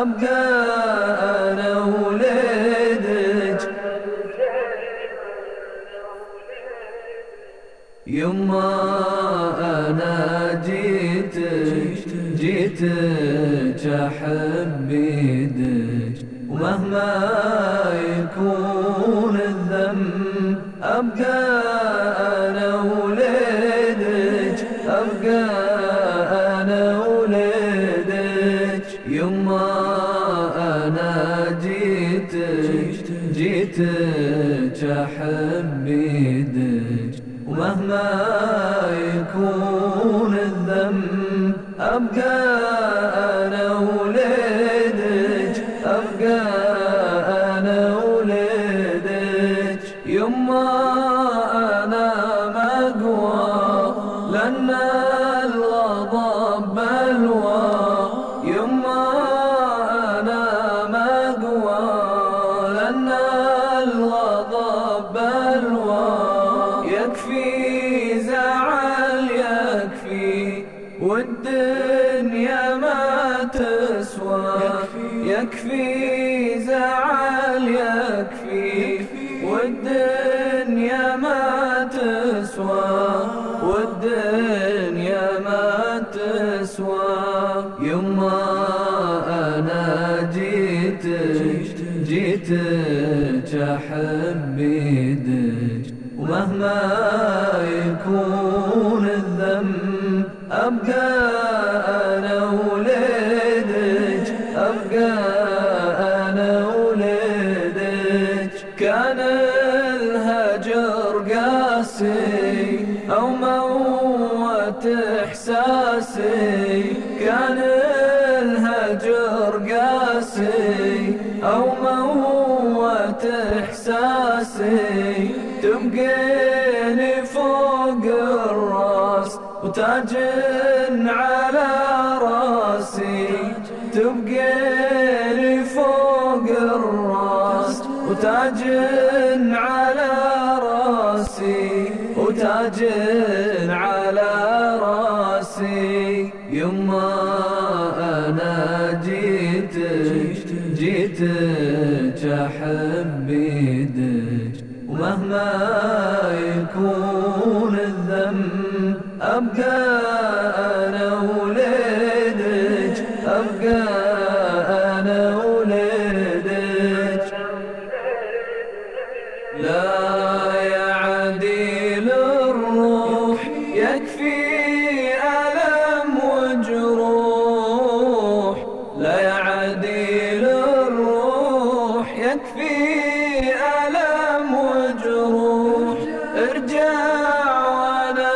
أبقى أنا ولدك. يما أنا جيتك جيتك أحب بيدك ومهما يكون الذنب أبقى أنا ولدك. أبقى أنا ولدك. يما أنا جيتك جيتك أحب بيدك ومهما يكون الذنب أبقى يكفي زعل يكفي والدنيا ما تسوى. يكفي زعل يكفي والدنيا ما تسوى. والدنيا ما تسوى. يما أنا جيتك جيتك أحب ومهما يكون الذنب أبقى أنا ولدك أبقى أنا ولدك. كان الهجر قاسي أو موت إحساسي كان الهجر قاسي أو موت إحساسي. تبقيني فوق الراس وتاج على راسي. تبقيني فوق الراس وتاج على راسي. وتاج على راسي. يما أنا جيتك جيتك أحب بيدك يكون الذنب. أبقى أنا ولدك أبقى أنا ولدك. ارجع وأنا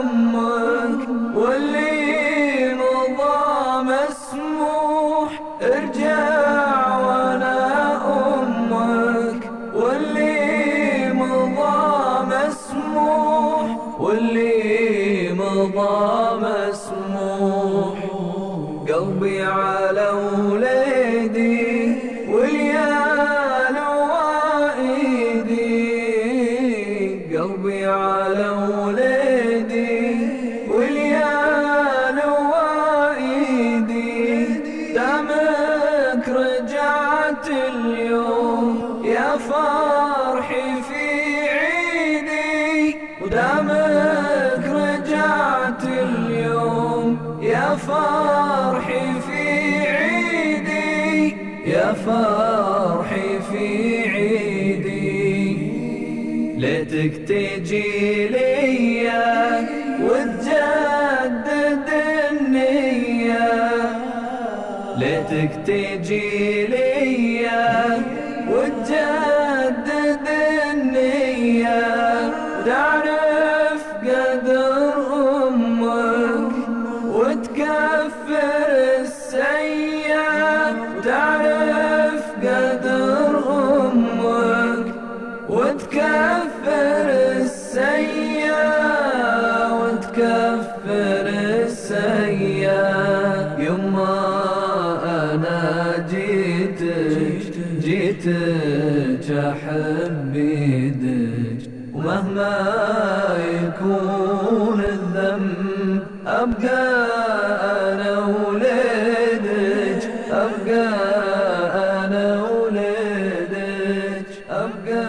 أمك واللي مضى مسموح ارجع وأنا أمك واللي مضى مسموح واللي مضى مسموح قلبي على وليدي قلبي على وليدي واليال وايدي دامك رجعت اليوم يا فرحي في عيدي. ودامك رجعت اليوم يا فرحي في عيدي. يا فرحي في ليتك تجي ليا وتجدد النية. ليتك تجي ليا وتجدد النية. تعرف وتكفر السيئة وتكفر السيئة يما أنا جيتك جيتك أحب بيدك ومهما يكون الذنب أبقى